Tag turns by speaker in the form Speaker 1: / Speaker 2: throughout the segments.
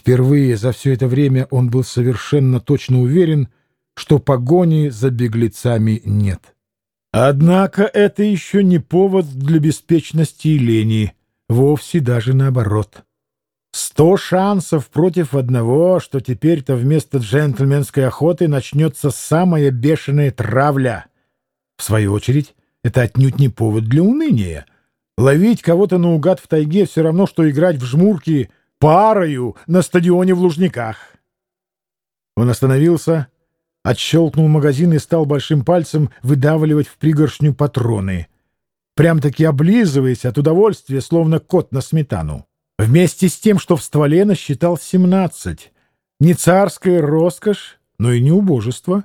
Speaker 1: Впервые за все это время он был совершенно точно уверен, что погони за беглецами нет. Однако это еще не повод для беспечности и лени, вовсе даже наоборот. Сто шансов против одного, что теперь-то вместо джентльменской охоты начнется самая бешеная травля. В свою очередь, это отнюдь не повод для уныния. Ловить кого-то наугад в тайге все равно, что играть в жмурки парою на стадионе в Лужниках. Он остановился, отщелкнул магазин и стал большим пальцем выдавливать в пригоршню патроны, прям-таки облизываясь от удовольствия, словно кот на сметану. Вместе с тем, что в стволе насчитал семнадцать. Не царская роскошь, но и не убожество.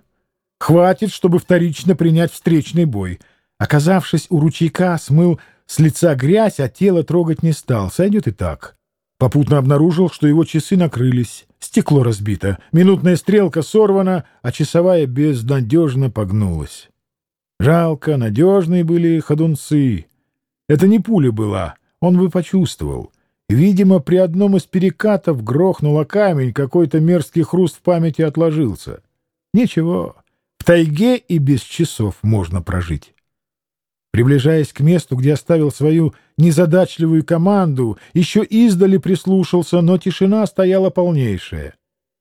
Speaker 1: Хватит, чтобы вторично принять встречный бой. Оказавшись у ручейка, смыл с лица грязь, а тело трогать не стал. Сойдет и так. Попутно обнаружил, что его часы накрылись. Стекло разбито, минутная стрелка сорвана, а часовая безнадежно погнулась. Жалко, надежные были ходунцы. Это не пуля была, он бы почувствовал. Видимо, при одном из перекатов грохнула камень, какой-то мерзкий хруст в памяти отложился. Ничего, в тайге и без часов можно прожить. Приближаясь к месту, где оставил свою незадачливую команду, еще издали прислушался, но тишина стояла полнейшая.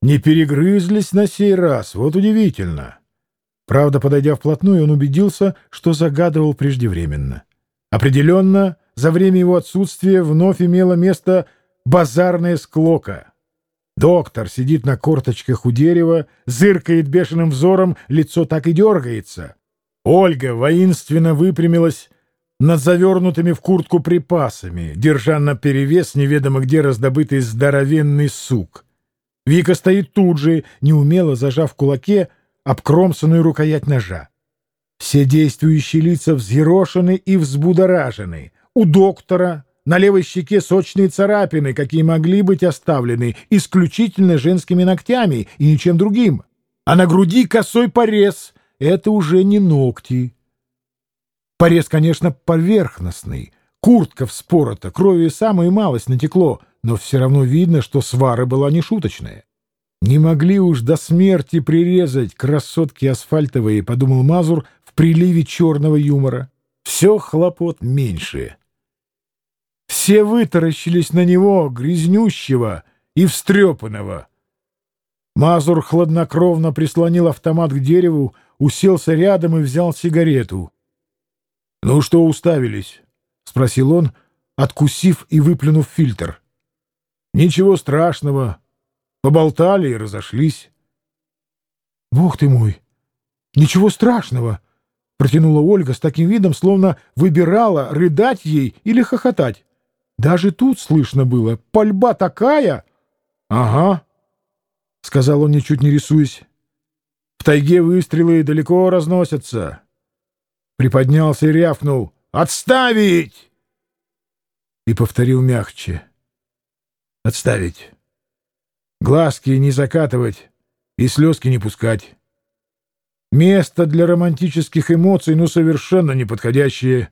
Speaker 1: Не перегрызлись на сей раз, вот удивительно. Правда, подойдя вплотную, он убедился, что загадывал преждевременно. Определенно, за время его отсутствия вновь имело место базарная склока. Доктор сидит на корточках у дерева, зыркает бешеным взором, лицо так и дергается. Ольга воинственно выпрямилась над завернутыми в куртку припасами, держа на перевес неведомо где раздобытый здоровенный сук. Вика стоит тут же, неумело зажав в кулаке обкромсанную рукоять ножа. Все действующие лица взъерошены и взбудоражены. У доктора на левой щеке сочные царапины, какие могли быть оставлены исключительно женскими ногтями и ничем другим. А на груди косой порез — это уже не ногти. Порез, конечно, поверхностный. Куртка вспорота, крови самую малость натекло, но все равно видно, что свара была не шуточная. Не могли уж до смерти прирезать красотки асфальтовые, — подумал Мазур в приливе черного юмора. Все хлопот меньше. Все вытаращились на него, грязнющего и встрепанного. Мазур хладнокровно прислонил автомат к дереву, уселся рядом и взял сигарету. — Ну что уставились? — спросил он, откусив и выплюнув фильтр. — Ничего страшного. Поболтали и разошлись. — Бог ты мой! Ничего страшного! — протянула Ольга с таким видом, словно выбирала, рыдать ей или хохотать. Даже тут слышно было. Пальба такая! — Ага, — сказал он, ничуть не рисуясь. — В тайге выстрелы далеко разносятся. Приподнялся и рявкнул. — Отставить! И повторил мягче. — Отставить. Глазки не закатывать и слезки не пускать. Место для романтических эмоций, ну, совершенно неподходящее.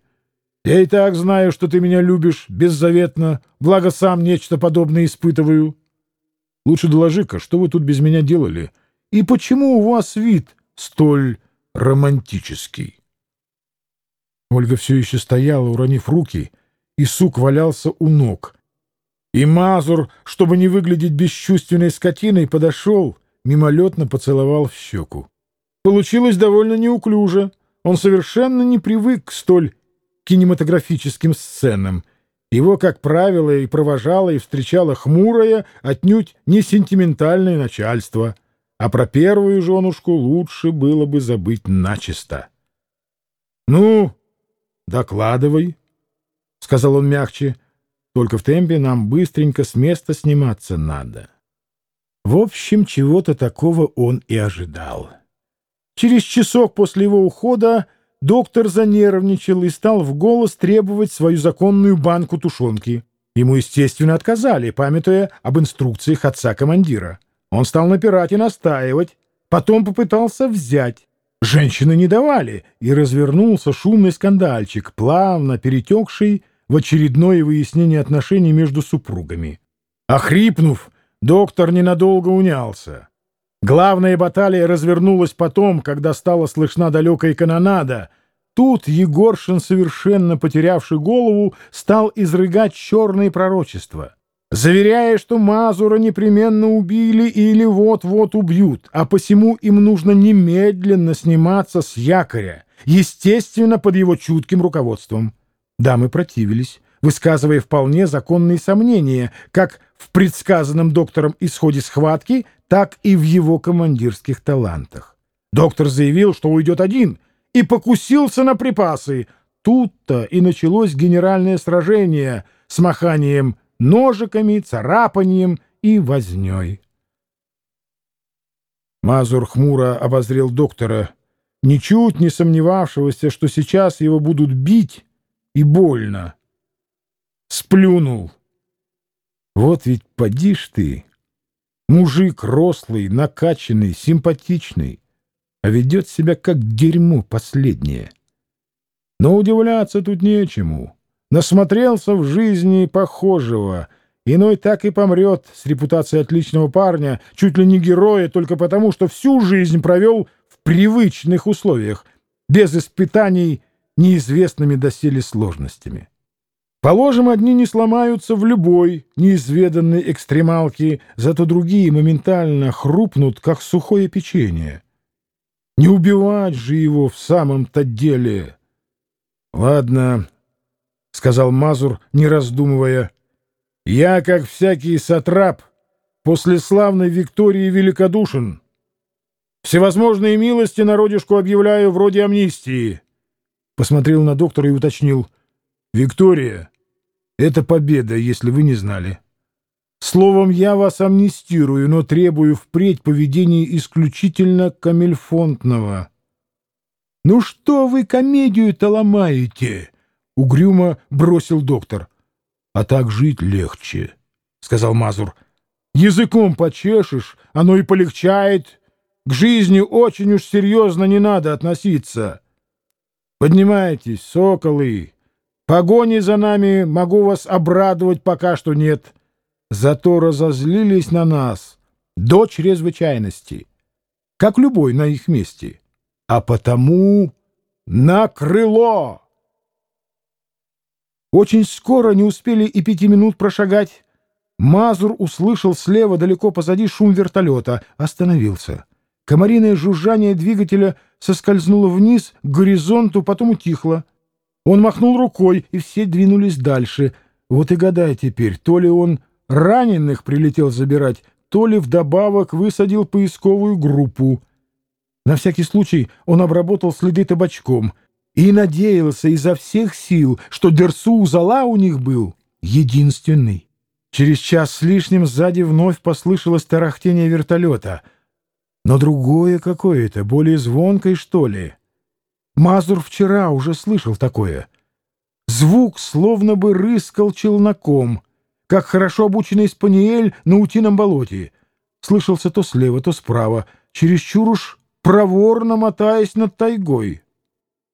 Speaker 1: Я и так знаю, что ты меня любишь беззаветно, благо сам нечто подобное испытываю. Лучше доложи-ка, что вы тут без меня делали, и почему у вас вид столь романтический?» Ольга все еще стояла, уронив руки, и сук валялся у ног. И Мазур, чтобы не выглядеть бесчувственной скотиной, подошел, мимолетно поцеловал в щеку. Получилось довольно неуклюже. Он совершенно не привык к столь кинематографическим сценам. Его, как правило, и провожало, и встречало хмурое, отнюдь не сентиментальное начальство. А про первую женушку лучше было бы забыть начисто. — Ну, докладывай, — сказал он мягче, — только в темпе нам быстренько с места сниматься надо. В общем, чего-то такого он и ожидал. Через часок после его ухода Доктор занервничал и стал в голос требовать свою законную банку тушенки. Ему, естественно, отказали, памятуя об инструкциях отца-командира. Он стал напирать и настаивать, потом попытался взять. Женщины не давали, и развернулся шумный скандальчик, плавно перетекший в очередное выяснение отношений между супругами. Охрипнув, Доктор ненадолго унялся. Главная баталия развернулась потом, когда стала слышна далекая канонада. Тут Егоршин, совершенно потерявший голову, стал изрыгать черные пророчества, заверяя, что Мазура непременно убили или вот-вот убьют, а посему им нужно немедленно сниматься с якоря, естественно, под его чутким руководством. Дамы противились, высказывая вполне законные сомнения, как в предсказанном доктором исходе схватки, так и в его командирских талантах. Доктор заявил, что уйдет один, и покусился на припасы. Тут-то и началось генеральное сражение с маханием ножиками, царапанием и вознёй. Мазур хмуро обозрел доктора, ничуть не сомневавшегося, что сейчас его будут бить и больно. Сплюнул. Вот ведь поди ж ты, мужик рослый, накачанный, симпатичный, а ведет себя как дерьмо последнее. Но удивляться тут нечему. Насмотрелся в жизни похожего. Иной так и помрет с репутацией отличного парня, чуть ли не героя, только потому, что всю жизнь провел в привычных условиях, без испытаний неизвестными доселе сложностями. Положим, одни не сломаются в любой неизведанной экстремалке, зато другие моментально хрупнут, как сухое печенье. Не убивать же его в самом-то деле. — Ладно, — сказал Мазур, не раздумывая. — Я, как всякий сатрап, после славной Виктории великодушен. Всевозможные милости народишку объявляю вроде амнистии. Посмотрел на доктора и уточнил. — Виктория, это победа, если вы не знали. Словом, я вас амнистирую, но требую впредь поведения исключительно камельфонтного. — Ну что вы комедию-то ломаете? — угрюмо бросил доктор. — А так жить легче, — сказал Мазур. — Языком почешешь, оно и полегчает. К жизни очень уж серьезно не надо относиться. Поднимайтесь, соколы, Погони за нами могу вас обрадовать пока что нет. Зато разозлились на нас до чрезвычайности, как любой на их месте. А потому на крыло! Очень скоро, не успели и пяти минут прошагать, Мазур услышал слева далеко позади шум вертолета, остановился. Комариное жужжание двигателя соскользнуло вниз к горизонту, потом утихло. Он махнул рукой, и все двинулись дальше. Вот и гадай теперь, то ли он раненых прилетел забирать, то ли вдобавок высадил поисковую группу. На всякий случай он обработал следы табачком и надеялся изо всех сил, что Дерсу Зала у них был единственный. Через час с лишним сзади вновь послышалось тарахтение вертолета. Но другое какое-то, более звонкое, что ли. Мазур вчера уже слышал такое. Звук словно бы рыскал челноком, как хорошо обученный спаниель на утином болоте. Слышался то слева, то справа, чересчур уж проворно мотаясь над тайгой.